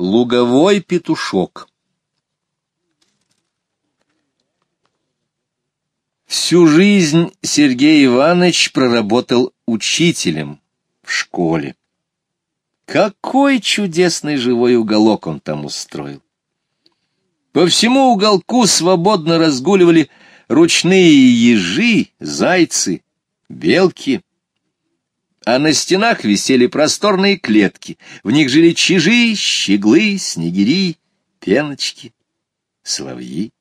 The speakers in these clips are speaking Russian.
Луговой петушок Всю жизнь Сергей Иванович проработал учителем в школе. Какой чудесный живой уголок он там устроил! По всему уголку свободно разгуливали ручные ежи, зайцы, белки, а на стенах висели просторные клетки, в них жили чижи, щеглы, снегири, пеночки, соловьи.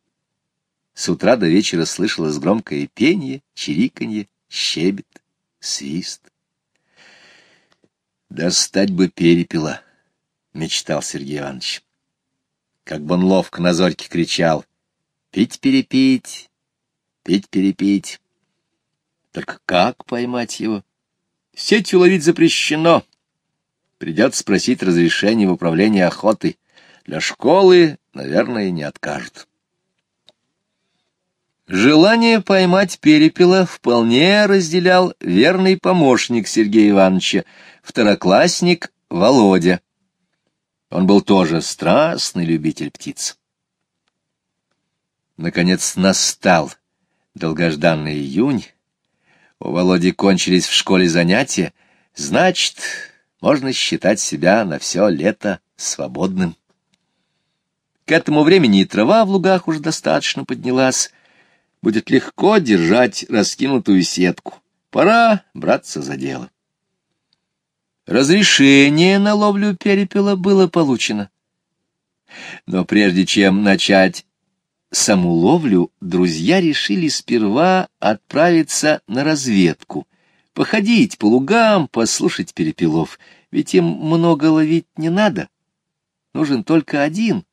С утра до вечера слышалось громкое пение, чириканье, щебет, свист. «Достать бы перепела», — мечтал Сергей Иванович. Как бы он ловко на зорьке кричал «Пить-перепить, пить-перепить». Только как поймать его? Сетью ловить запрещено. Придется спросить разрешение в управлении охотой. Для школы, наверное, не откажут. Желание поймать перепела вполне разделял верный помощник Сергея Ивановича, второклассник Володя. Он был тоже страстный любитель птиц. Наконец настал долгожданный июнь, у Володи кончились в школе занятия, значит, можно считать себя на все лето свободным. К этому времени и трава в лугах уже достаточно поднялась. Будет легко держать раскинутую сетку. Пора браться за дело. Разрешение на ловлю перепела было получено. Но прежде чем начать саму ловлю друзья решили сперва отправиться на разведку, походить по лугам, послушать перепелов, ведь им много ловить не надо. Нужен только один,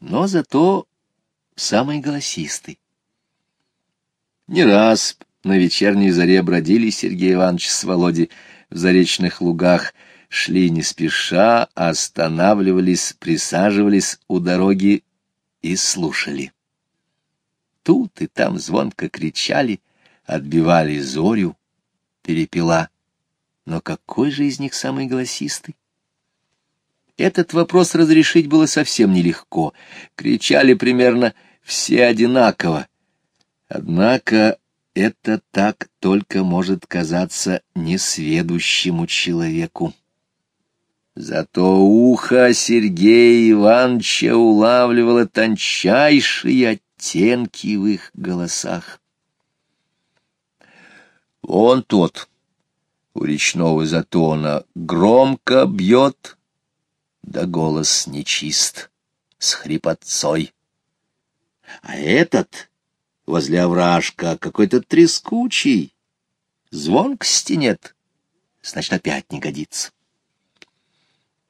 но зато самый голосистый. Не раз на вечерней заре бродили Сергей Иванович с Володей в заречных лугах, шли не спеша, останавливались, присаживались у дороги и слушали. Тут и там звонко кричали, отбивали зорю, перепела. Но какой же из них самый голосистый? Этот вопрос разрешить было совсем нелегко. Кричали примерно все одинаково. Однако это так только может казаться несведущему человеку. Зато ухо Сергея Ивановича улавливало тончайшие оттенки в их голосах. Он тот у речного затона громко бьет, да голос нечист, с хрипотцой. А этот возле овражка какой-то трескучий, звонкости нет, значит, опять не годится.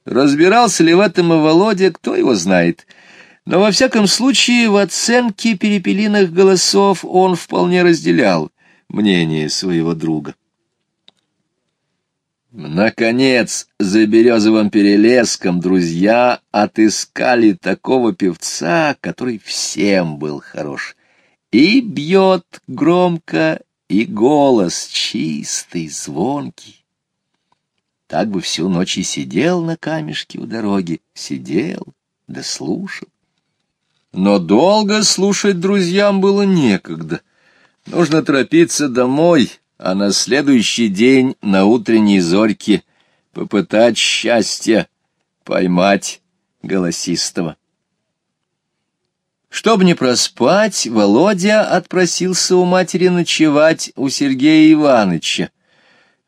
Разбирался ли в этом и Володя, кто его знает — но во всяком случае в оценке перепелиных голосов он вполне разделял мнение своего друга. Наконец, за березовым перелеском друзья отыскали такого певца, который всем был хорош. И бьет громко, и голос чистый, звонкий. Так бы всю ночь и сидел на камешке у дороги, сидел да слушал. Но долго слушать друзьям было некогда. Нужно торопиться домой, а на следующий день на утренней зорьке попытать счастье поймать голосистого. Чтобы не проспать, Володя отпросился у матери ночевать у Сергея Ивановича.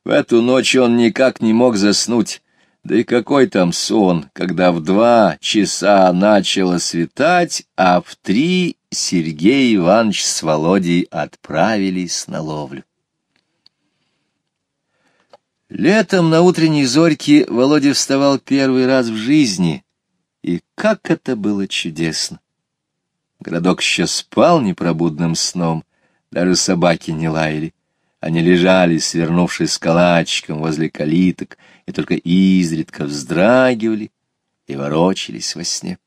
В эту ночь он никак не мог заснуть. Да и какой там сон, когда в два часа начало светать, а в три Сергей Иванович с Володей отправились на ловлю. Летом на утренней зорьке Володя вставал первый раз в жизни, и как это было чудесно! Городок еще спал непробудным сном, даже собаки не лаяли. Они лежали, свернувшись калачиком возле калиток, и только изредка вздрагивали и ворочались во сне.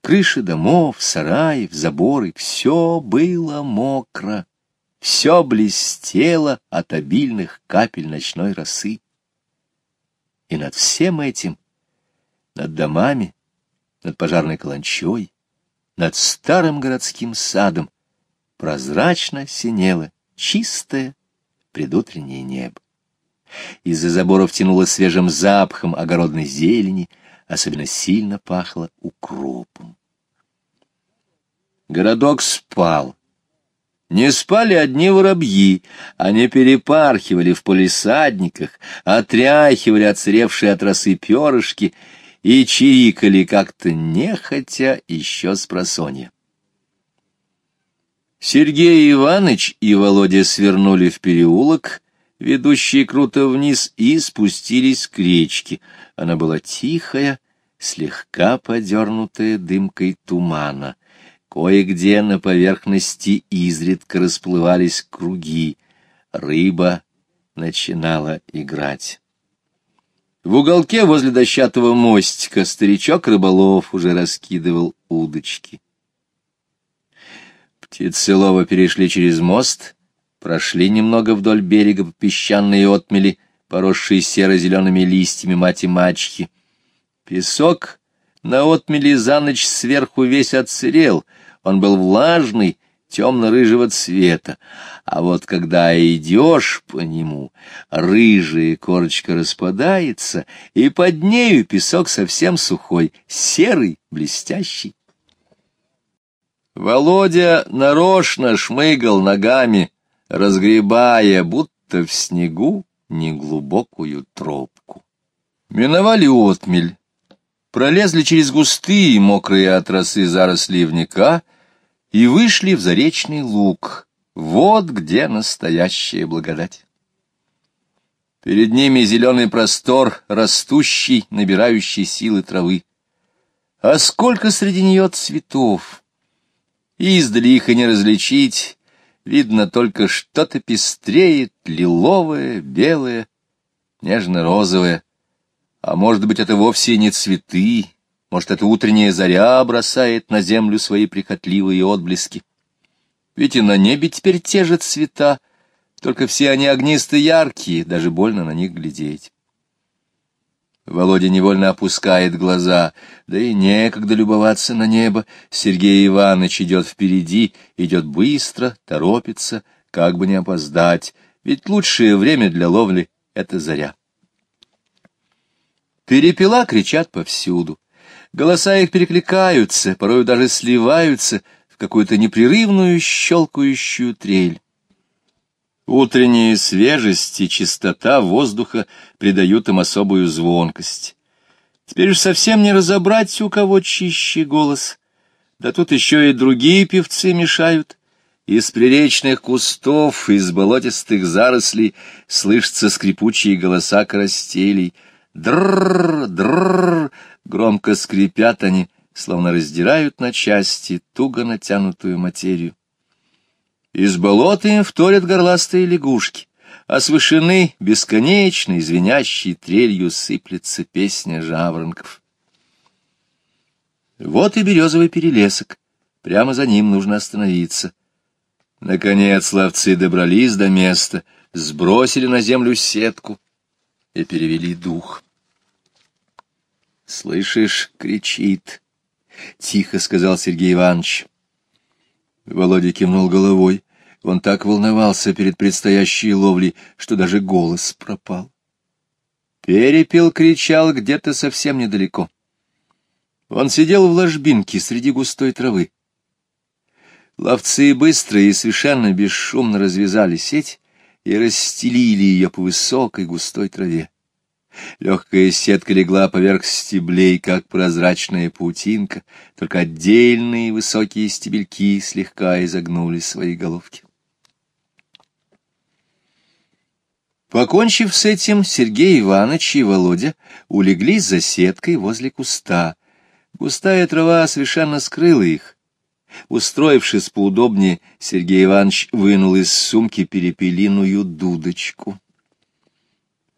Крыши домов, сараев, заборы — все было мокро, все блестело от обильных капель ночной росы. И над всем этим над домами, над пожарной каланчой, над старым городским садом прозрачно синело чистое предутреннее небо. Из-за заборов тянуло свежим запахом огородной зелени, особенно сильно пахло укропом. Городок спал. Не спали одни воробьи, они перепархивали в полисадниках, отряхивали отсревшие от росы перышки и чирикали как-то нехотя еще с просонья. Сергей Иванович и Володя свернули в переулок, ведущий круто вниз, и спустились к речке. Она была тихая, слегка подернутая дымкой тумана. Кое-где на поверхности изредка расплывались круги. Рыба начинала играть. В уголке возле дощатого мостика старичок-рыболов уже раскидывал удочки. Птицелова перешли через мост, прошли немного вдоль берега по песчаной отмели, поросшие серо-зелеными листьями мать-мачхи. Песок на отмели за ночь сверху весь отсырел, он был влажный, темно-рыжего цвета, а вот когда идешь по нему, рыжая корочка распадается, и под нею песок совсем сухой, серый, блестящий. Володя нарочно шмыгал ногами, разгребая, будто в снегу, неглубокую тропку. Миновали отмель, пролезли через густые, мокрые от росы заросли ивника — и вышли в заречный луг. Вот где настоящая благодать. Перед ними зеленый простор, растущий, набирающий силы травы. А сколько среди нее цветов! Издали их и не различить, видно только что-то пестреет, лиловое, белое, нежно-розовое. А может быть, это вовсе не цветы, может, эта утренняя заря бросает на землю свои прихотливые отблески. Ведь и на небе теперь те же цвета, только все они огнисто яркие, даже больно на них глядеть. Володя невольно опускает глаза, да и некогда любоваться на небо. Сергей Иванович идет впереди, идет быстро, торопится, как бы не опоздать, ведь лучшее время для ловли — это заря. Перепела кричат повсюду. Голоса их перекликаются, порою даже сливаются в какую-то непрерывную щелкающую трель. Утренняя свежесть и чистота воздуха придают им особую звонкость. Теперь уж совсем не разобрать, у кого чище голос. Да тут еще и другие певцы мешают. Из приречных кустов, из болотистых зарослей слышатся скрипучие голоса коростелей. Дрррр, дрррр, Громко скрипят они, словно раздирают на части туго натянутую материю. Из болота им вторят горластые лягушки, а с вышины бесконечной звенящей трелью сыплется песня жаворонков. Вот и березовый перелесок, прямо за ним нужно остановиться. Наконец ловцы добрались до места, сбросили на землю сетку и перевели дух. «Слышишь, кричит!» — тихо сказал Сергей Иванович. Володя кивнул головой. Он так волновался перед предстоящей ловлей, что даже голос пропал. Перепел кричал где-то совсем недалеко. Он сидел в ложбинке среди густой травы. Ловцы быстро и совершенно бесшумно развязали сеть и расстелили ее по высокой густой траве. Легкая сетка легла поверх стеблей, как прозрачная паутинка, только отдельные высокие стебельки слегка изогнули свои головки. Покончив с этим, Сергей Иванович и Володя улеглись за сеткой возле куста. Густая трава совершенно скрыла их. Устроившись поудобнее, Сергей Иванович вынул из сумки перепелиную дудочку.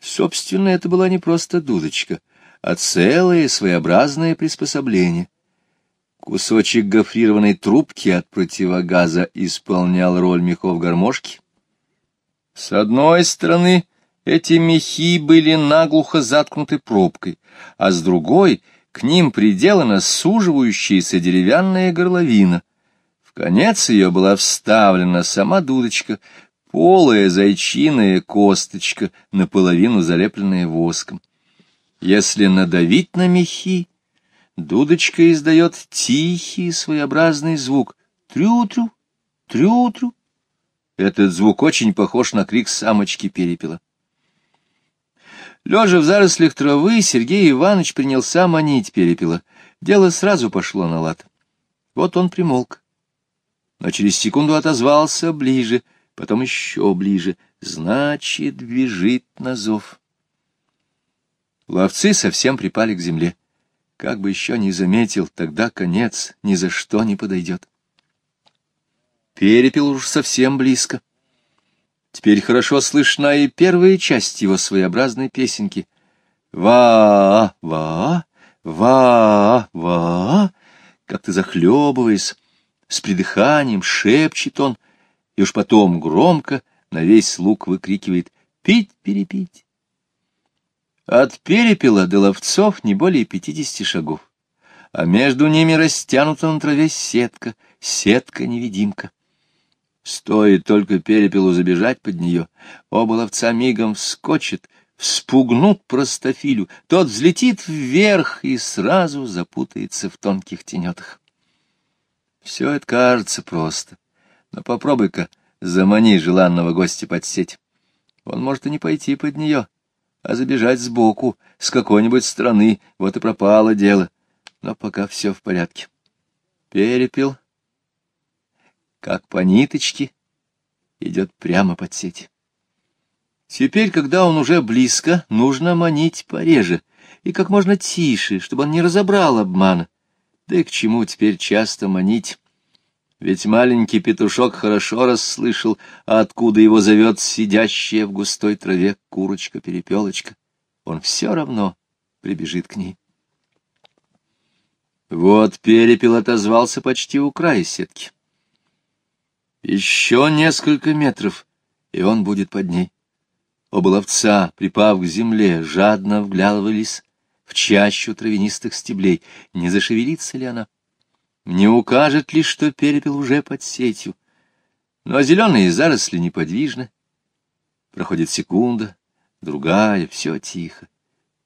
Собственно, это была не просто дудочка, а целое своеобразное приспособление. Кусочек гофрированной трубки от противогаза исполнял роль мехов гармошки. С одной стороны, эти мехи были наглухо заткнуты пробкой, а с другой — К ним приделана суживающаяся деревянная горловина. В конец ее была вставлена сама дудочка, полая зайчиная косточка, наполовину залепленная воском. Если надавить на мехи, дудочка издает тихий своеобразный звук «трю-трю, трю-трю». Этот звук очень похож на крик самочки перепела. Лежа в зарослях травы, Сергей Иванович принялся манить перепела. Дело сразу пошло на лад. Вот он примолк. Но через секунду отозвался ближе, потом еще ближе. Значит, бежит на зов. Ловцы совсем припали к земле. Как бы еще не заметил, тогда конец ни за что не подойдет. Перепел уж совсем близко. Теперь хорошо слышна и первая часть его своеобразной песенки. «Ва-ва, ва-ва», как ты захлебываясь, с придыханием шепчет он, и уж потом громко на весь луг выкрикивает «Пить-перепить». От перепела до ловцов не более пятидесяти шагов, а между ними растянута на траве сетка, сетка-невидимка. Стоит только перепелу забежать под нее, оба ловца мигом вскочат, вспугнут простофилю, тот взлетит вверх и сразу запутается в тонких тенетах. Все это кажется просто, но попробуй-ка замани желанного гостя под сеть. Он может и не пойти под нее, а забежать сбоку, с какой-нибудь стороны, вот и пропало дело. Но пока все в порядке. Перепел, как по ниточке, идет прямо под сеть. Теперь, когда он уже близко, нужно манить пореже и как можно тише, чтобы он не разобрал обмана. Да и к чему теперь часто манить? Ведь маленький петушок хорошо расслышал, откуда его зовет сидящая в густой траве курочка-перепелочка. Он все равно прибежит к ней. Вот перепел отозвался почти у края сетки. Еще несколько метров, и он будет под ней. Оба ловца, припав к земле, жадно вглядывались в чащу травянистых стеблей. Не зашевелится ли она? Не укажет ли, что перепел уже под сетью? Но зеленые заросли неподвижны. Проходит секунда, другая, все тихо.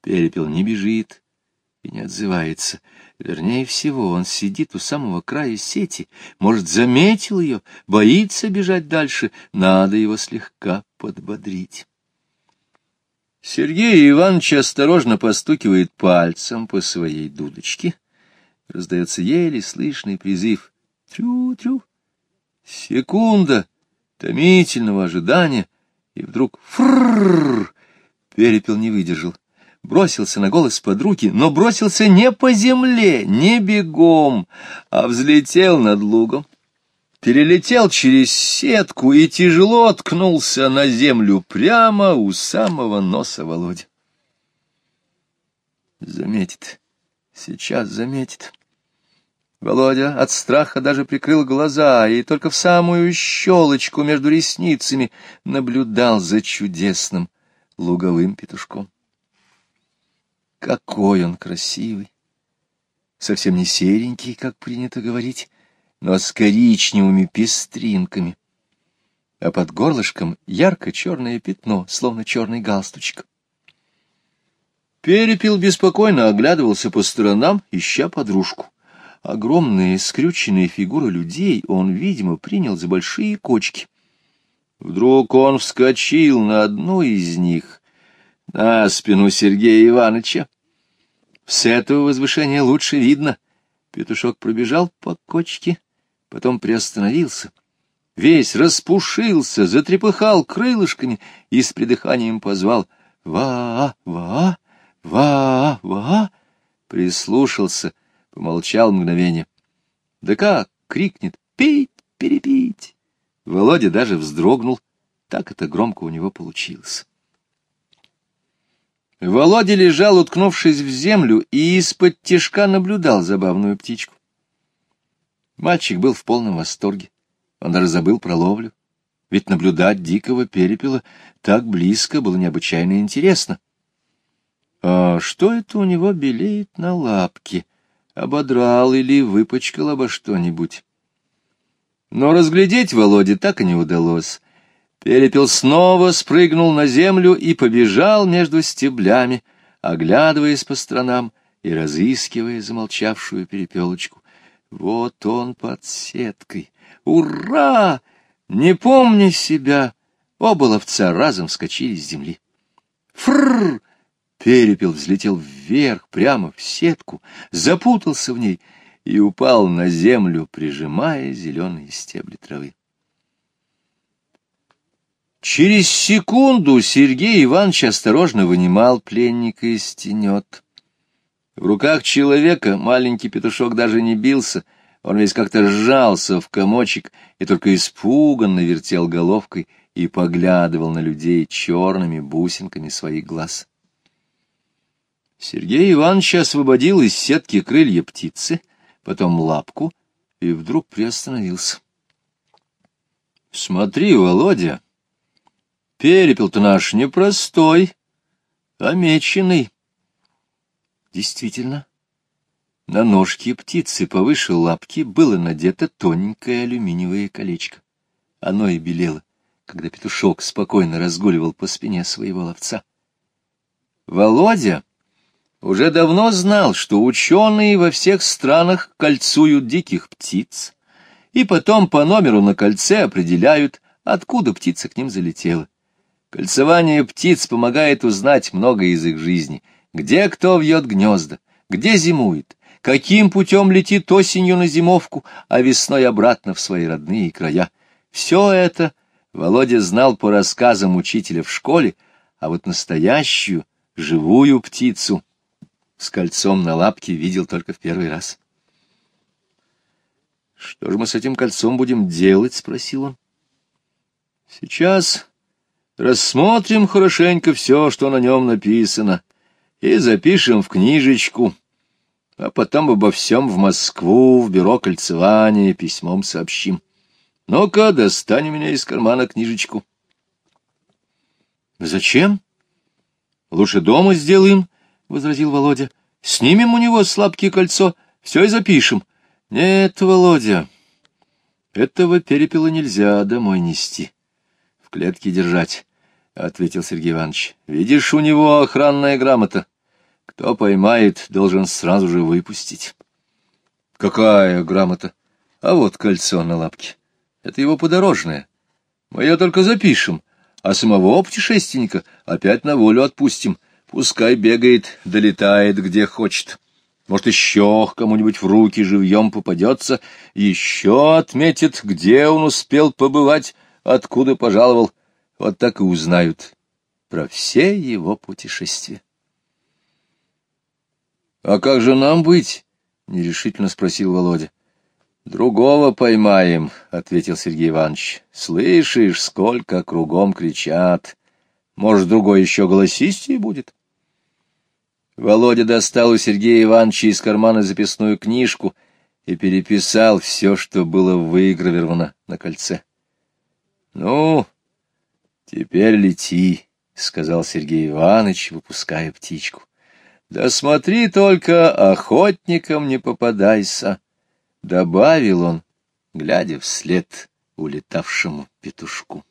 Перепел не бежит и не отзывается. Вернее всего, он сидит у самого края сети, может, заметил ее, боится бежать дальше, надо его слегка подбодрить. Сергей Иванович осторожно постукивает пальцем по своей дудочке — раздается еле слышный призыв. Трю-трю. Секунда томительного ожидания, и вдруг фрррр! Перепел не выдержал. Бросился на голос под руки, но бросился не по земле, не бегом, а взлетел над лугом перелетел через сетку и тяжело ткнулся на землю прямо у самого носа Володи. Заметит, сейчас заметит. Володя от страха даже прикрыл глаза и только в самую щелочку между ресницами наблюдал за чудесным луговым петушком. Какой он красивый! Совсем не серенький, как принято говорить, но с коричневыми пестринками, а под горлышком ярко-черное пятно, словно черный галстучек. Перепел беспокойно оглядывался по сторонам, ища подружку. Огромные скрюченные фигуры людей он, видимо, принял за большие кочки. Вдруг он вскочил на одну из них, на спину Сергея Ивановича. С этого возвышения лучше видно. Петушок пробежал по кочке, потом приостановился. Весь распушился, затрепыхал крылышками и с придыханием позвал «Ва-ва! Ва-ва!» Прислушался — Помолчал мгновение. Да как крикнет «Пить, перепить!» Володя даже вздрогнул. Так это громко у него получилось. Володя лежал, уткнувшись в землю, и из-под тишка наблюдал забавную птичку. Мальчик был в полном восторге. Он даже забыл про ловлю. Ведь наблюдать дикого перепела так близко было необычайно интересно. А что это у него белеет на лапке? Ободрал или выпачкал обо что-нибудь? Но разглядеть Володе так и не удалось. Перепел снова спрыгнул на землю и побежал между стеблями, оглядываясь по сторонам и разыскивая замолчавшую перепелочку. Вот он под сеткой. Ура! Не помня себя, оба ловца разом вскочили с земли. Фрррр! Перепел взлетел вверх, прямо в сетку, запутался в ней и упал на землю, прижимая зеленые стебли травы. Через секунду Сергей Иванович осторожно вынимал пленника из тенет. В руках человека маленький петушок даже не бился, он весь как-то сжался в комочек и только испуганно вертел головкой и поглядывал на людей черными бусинками своих глаз. Сергей Иванович освободил из сетки крылья птицы, потом лапку, и вдруг приостановился. — Смотри, Володя, перепел-то наш непростой, а меченый. Действительно, на ножке птицы повыше лапки было надето тоненькое алюминиевое колечко. Оно и белело, когда петушок спокойно разгуливал по спине своего ловца. Володя уже давно знал, что ученые во всех странах кольцуют диких птиц, и потом по номеру на кольце определяют, откуда птица к ним залетела. Кольцевание птиц помогает узнать много из их жизни, где кто вьет гнезда, где зимует, каким путем летит осенью на зимовку, а весной обратно в свои родные края. Все это Володя знал по рассказам учителя в школе, а вот настоящую, живую птицу с кольцом на лапке видел только в первый раз. «Что же мы с этим кольцом будем делать?» — спросил он. «Сейчас рассмотрим хорошенько все, что на нем написано, и запишем в книжечку, а потом обо всем в Москву, в бюро кольцевания, письмом сообщим. Ну-ка, достань у меня из кармана книжечку. Зачем? Лучше дома сделаем, — возразил Володя. Снимем у него слабкие кольцо, все и запишем. Нет, Володя, этого перепела нельзя домой нести, в клетке держать, — ответил Сергей Иванович. Видишь, у него охранная грамота. Кто поймает, должен сразу же выпустить. Какая грамота? А вот кольцо на лапке. Это его подорожное. Мы ее только запишем, а самого путешественника опять на волю отпустим. Пускай бегает, долетает где хочет. Может, еще кому-нибудь в руки живьем попадется, еще отметит, где он успел побывать, откуда пожаловал. Вот так и узнают про все его путешествия. — А как же нам быть? — нерешительно спросил Володя. — Другого поймаем, — ответил Сергей Иванович. — Слышишь, сколько кругом кричат. Может, другой еще голосистее будет? Володя достал у Сергея Ивановича из кармана записную книжку и переписал все, что было выгравировано на кольце. — Ну, теперь лети, — сказал Сергей Иванович, выпуская птичку. Да смотри только, охотникам не попадайся, — добавил он, глядя вслед улетавшему петушку.